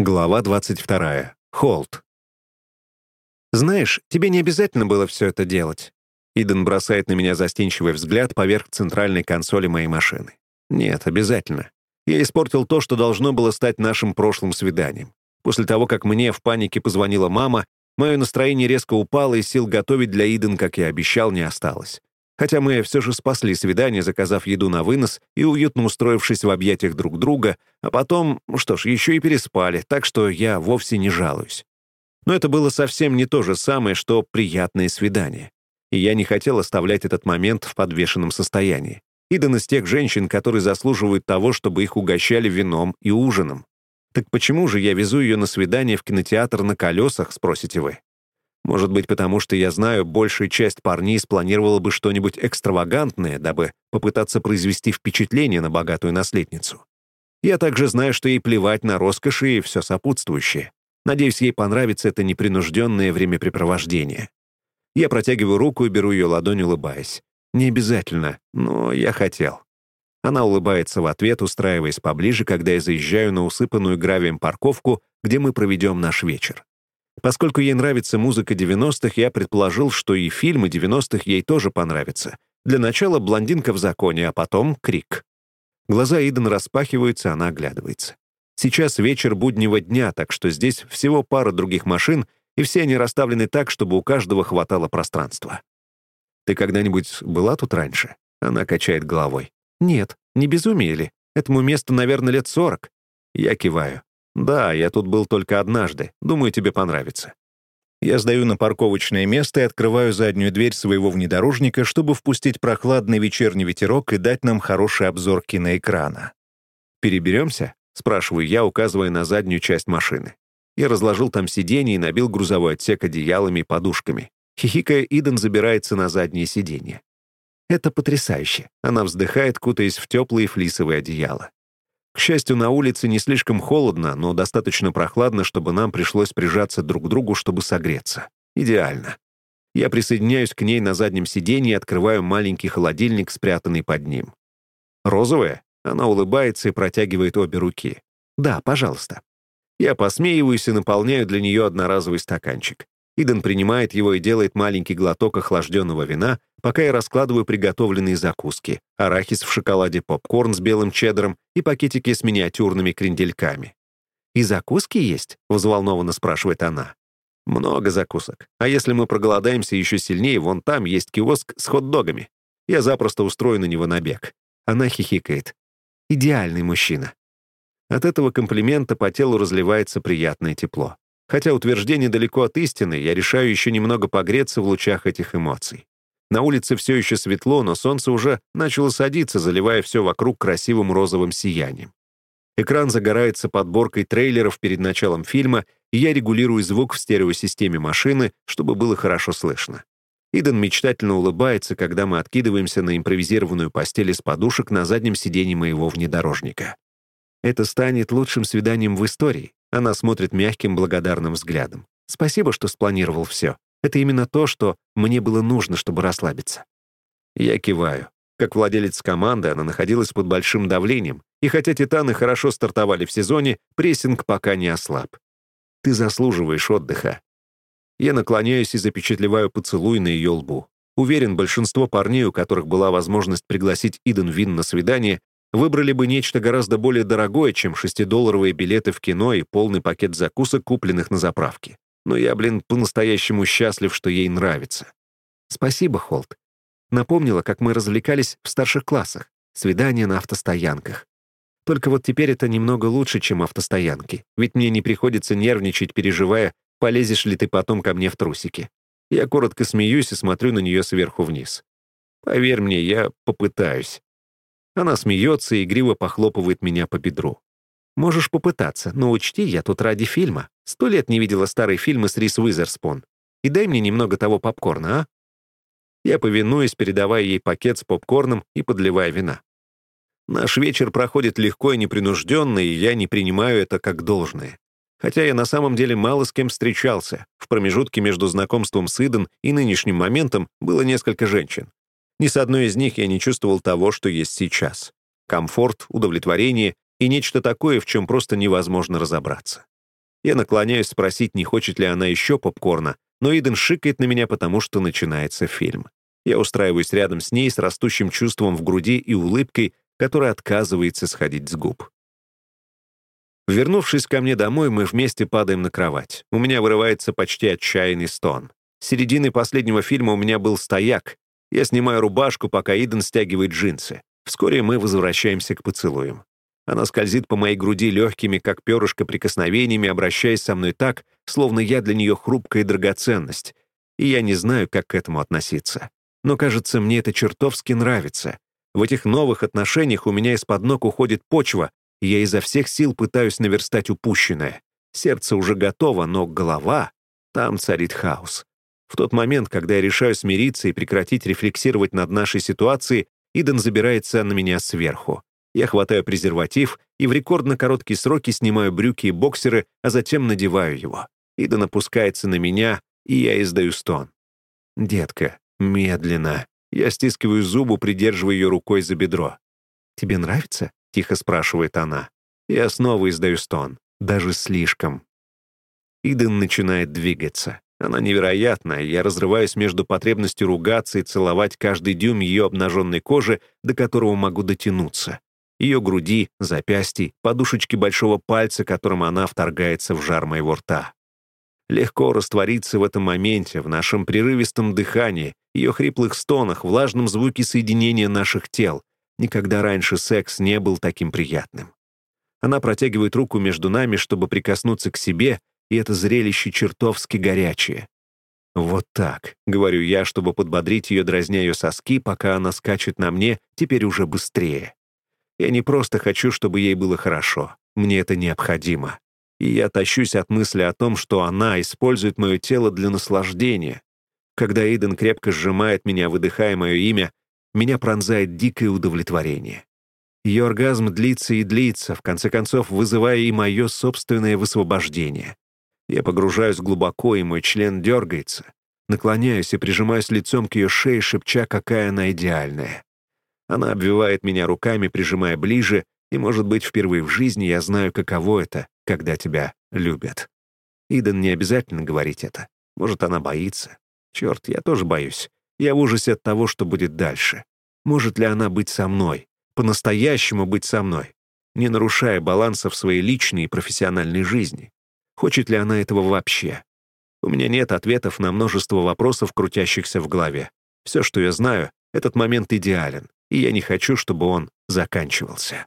Глава 22. Холт. «Знаешь, тебе не обязательно было все это делать». Иден бросает на меня застенчивый взгляд поверх центральной консоли моей машины. «Нет, обязательно. Я испортил то, что должно было стать нашим прошлым свиданием. После того, как мне в панике позвонила мама, мое настроение резко упало, и сил готовить для Иден, как я обещал, не осталось. Хотя мы все же спасли свидание, заказав еду на вынос и уютно устроившись в объятиях друг друга, а потом, что ж, еще и переспали, так что я вовсе не жалуюсь. Но это было совсем не то же самое, что приятное свидание. И я не хотел оставлять этот момент в подвешенном состоянии. Идан из тех женщин, которые заслуживают того, чтобы их угощали вином и ужином. Так почему же я везу ее на свидание в кинотеатр на колесах, спросите вы? Может быть, потому что я знаю, большая часть парней спланировала бы что-нибудь экстравагантное, дабы попытаться произвести впечатление на богатую наследницу. Я также знаю, что ей плевать на роскоши и все сопутствующее. Надеюсь, ей понравится это непринужденное времяпрепровождение. Я протягиваю руку и беру ее ладонь, улыбаясь. Не обязательно, но я хотел. Она улыбается в ответ, устраиваясь поближе, когда я заезжаю на усыпанную гравием парковку, где мы проведем наш вечер. Поскольку ей нравится музыка 90-х, я предположил, что и фильмы 90-х ей тоже понравятся. Для начала «Блондинка в законе», а потом «Крик». Глаза Иден распахиваются, она оглядывается. Сейчас вечер буднего дня, так что здесь всего пара других машин, и все они расставлены так, чтобы у каждого хватало пространства. «Ты когда-нибудь была тут раньше?» Она качает головой. «Нет, не безумие ли? Этому месту, наверное, лет сорок». Я киваю. «Да, я тут был только однажды. Думаю, тебе понравится». Я сдаю на парковочное место и открываю заднюю дверь своего внедорожника, чтобы впустить прохладный вечерний ветерок и дать нам хороший обзор киноэкрана. «Переберемся?» — спрашиваю я, указывая на заднюю часть машины. Я разложил там сиденье и набил грузовой отсек одеялами и подушками. Хихикая, Иден забирается на заднее сиденье. «Это потрясающе!» Она вздыхает, кутаясь в теплые флисовые одеяла. К счастью, на улице не слишком холодно, но достаточно прохладно, чтобы нам пришлось прижаться друг к другу, чтобы согреться. Идеально. Я присоединяюсь к ней на заднем сиденье и открываю маленький холодильник, спрятанный под ним. «Розовая?» Она улыбается и протягивает обе руки. «Да, пожалуйста». Я посмеиваюсь и наполняю для нее одноразовый стаканчик. Иден принимает его и делает маленький глоток охлажденного вина, пока я раскладываю приготовленные закуски, арахис в шоколаде, попкорн с белым чеддером и пакетики с миниатюрными крендельками. «И закуски есть?» — взволнованно спрашивает она. «Много закусок. А если мы проголодаемся еще сильнее, вон там есть киоск с хот-догами. Я запросто устрою на него набег». Она хихикает. «Идеальный мужчина». От этого комплимента по телу разливается приятное тепло. Хотя утверждение далеко от истины, я решаю еще немного погреться в лучах этих эмоций. На улице все еще светло, но солнце уже начало садиться, заливая все вокруг красивым розовым сиянием. Экран загорается подборкой трейлеров перед началом фильма, и я регулирую звук в стереосистеме машины, чтобы было хорошо слышно. Иден мечтательно улыбается, когда мы откидываемся на импровизированную постель из подушек на заднем сиденье моего внедорожника. Это станет лучшим свиданием в истории. Она смотрит мягким, благодарным взглядом. Спасибо, что спланировал все. Это именно то, что мне было нужно, чтобы расслабиться. Я киваю. Как владелец команды, она находилась под большим давлением, и хотя «Титаны» хорошо стартовали в сезоне, прессинг пока не ослаб. Ты заслуживаешь отдыха. Я наклоняюсь и запечатлеваю поцелуй на ее лбу. Уверен, большинство парней, у которых была возможность пригласить Иден Вин на свидание, выбрали бы нечто гораздо более дорогое, чем шестидолларовые билеты в кино и полный пакет закусок, купленных на заправке но я, блин, по-настоящему счастлив, что ей нравится. Спасибо, Холт. Напомнила, как мы развлекались в старших классах. Свидания на автостоянках. Только вот теперь это немного лучше, чем автостоянки, ведь мне не приходится нервничать, переживая, полезешь ли ты потом ко мне в трусики. Я коротко смеюсь и смотрю на нее сверху вниз. Поверь мне, я попытаюсь. Она смеется и игриво похлопывает меня по бедру. Можешь попытаться, но учти, я тут ради фильма. Сто лет не видела старые фильмы с Рис Уизерспун. И дай мне немного того попкорна, а? Я повинуюсь, передавая ей пакет с попкорном и подливая вина. Наш вечер проходит легко и непринужденно, и я не принимаю это как должное. Хотя я на самом деле мало с кем встречался. В промежутке между знакомством с Иден и нынешним моментом было несколько женщин. Ни с одной из них я не чувствовал того, что есть сейчас. Комфорт, удовлетворение и нечто такое, в чем просто невозможно разобраться. Я наклоняюсь спросить, не хочет ли она еще попкорна, но Иден шикает на меня, потому что начинается фильм. Я устраиваюсь рядом с ней с растущим чувством в груди и улыбкой, которая отказывается сходить с губ. Вернувшись ко мне домой, мы вместе падаем на кровать. У меня вырывается почти отчаянный стон. С середины последнего фильма у меня был стояк. Я снимаю рубашку, пока Иден стягивает джинсы. Вскоре мы возвращаемся к поцелуям. Она скользит по моей груди легкими, как перышко, прикосновениями, обращаясь со мной так, словно я для нее хрупкая драгоценность. И я не знаю, как к этому относиться. Но, кажется, мне это чертовски нравится. В этих новых отношениях у меня из-под ног уходит почва, и я изо всех сил пытаюсь наверстать упущенное. Сердце уже готово, но голова... Там царит хаос. В тот момент, когда я решаю смириться и прекратить рефлексировать над нашей ситуацией, Иден забирается на меня сверху. Я хватаю презерватив и в рекордно короткие сроки снимаю брюки и боксеры, а затем надеваю его. Иден опускается на меня, и я издаю стон. «Детка, медленно». Я стискиваю зубы, придерживая ее рукой за бедро. «Тебе нравится?» — тихо спрашивает она. Я снова издаю стон. Даже слишком. Иден начинает двигаться. Она невероятная, я разрываюсь между потребностью ругаться и целовать каждый дюйм ее обнаженной кожи, до которого могу дотянуться. Ее груди, запястья, подушечки большого пальца, которым она вторгается в жар моего рта. Легко раствориться в этом моменте, в нашем прерывистом дыхании, ее хриплых стонах, влажном звуке соединения наших тел. Никогда раньше секс не был таким приятным. Она протягивает руку между нами, чтобы прикоснуться к себе, и это зрелище чертовски горячее. «Вот так», — говорю я, чтобы подбодрить ее, дразня ее соски, пока она скачет на мне, теперь уже быстрее. Я не просто хочу, чтобы ей было хорошо. Мне это необходимо. И я тащусь от мысли о том, что она использует мое тело для наслаждения. Когда Иден крепко сжимает меня, выдыхая мое имя, меня пронзает дикое удовлетворение. Ее оргазм длится и длится, в конце концов вызывая и мое собственное высвобождение. Я погружаюсь глубоко, и мой член дергается. Наклоняюсь и прижимаюсь лицом к ее шее, шепча, какая она идеальная. Она обвивает меня руками, прижимая ближе, и, может быть, впервые в жизни я знаю, каково это, когда тебя любят. Иден не обязательно говорить это. Может, она боится. Черт, я тоже боюсь. Я в ужасе от того, что будет дальше. Может ли она быть со мной? По-настоящему быть со мной? Не нарушая баланса в своей личной и профессиональной жизни? Хочет ли она этого вообще? У меня нет ответов на множество вопросов, крутящихся в голове. Все, что я знаю, этот момент идеален, и я не хочу, чтобы он заканчивался.